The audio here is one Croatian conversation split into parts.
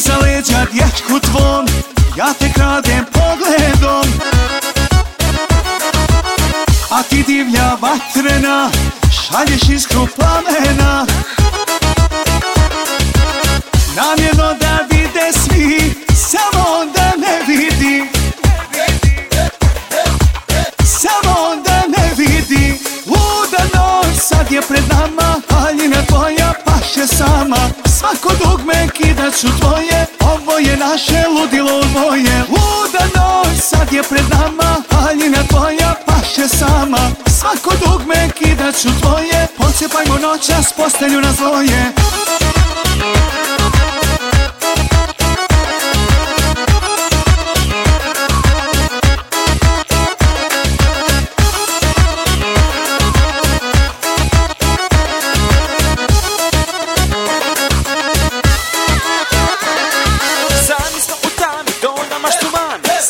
iza leđa dječku tvom Ja te kradem pogledom. A ti divlja vatrena Šalješ iskru plamena Namjerno da vide svi Samo onda ne vidi. Samo onda ne vidi. Luda noć sad je pred nama Haljina tvoja paše sama. Svako dugme kidat ću tvoje naše ludilo moje. Udano sad je pred nama Haljina tvoja paše sama. Svako dugme kidat ću tvoje Pocijepajmo noćas postelju na zloje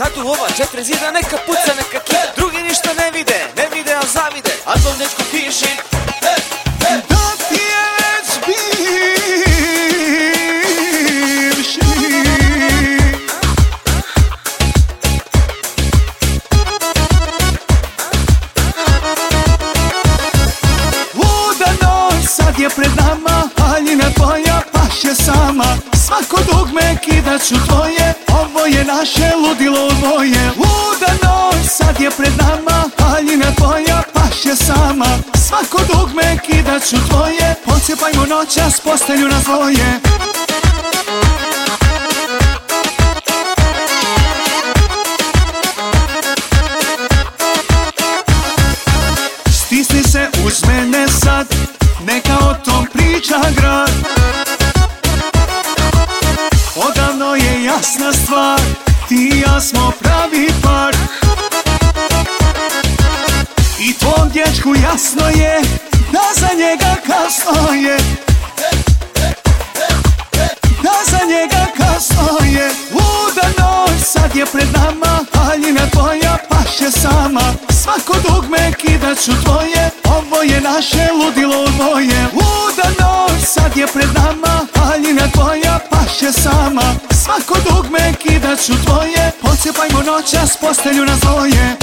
Sad u ova četiri zida neka puca, neka kida. Drugi ništa ne vide, ne vide, al zavide. A to dečku piši ti sama. Svako dugme kidat ću tvoje je naše ludilo moje. Udano sad je pred nama Haljina tvoja paše sama. Svako dugme kidat ću tvoje Pocijepajmo noćas postelju na zloje jasna stvar Ti i ja smo pravi par. I tvom dječku jasno je Da za njega kasno je. Da za njega kasno je. Udano sad je pred nama Haljina tvoja paše sama. Svako dugme kidat ću tvoje Ovo je naše ludilo moje. Udano sad je pred nama Haljina tvoja paše sama. Svako dugme kidat ću tvoje. Pocijepajmo noćas postelju na zloje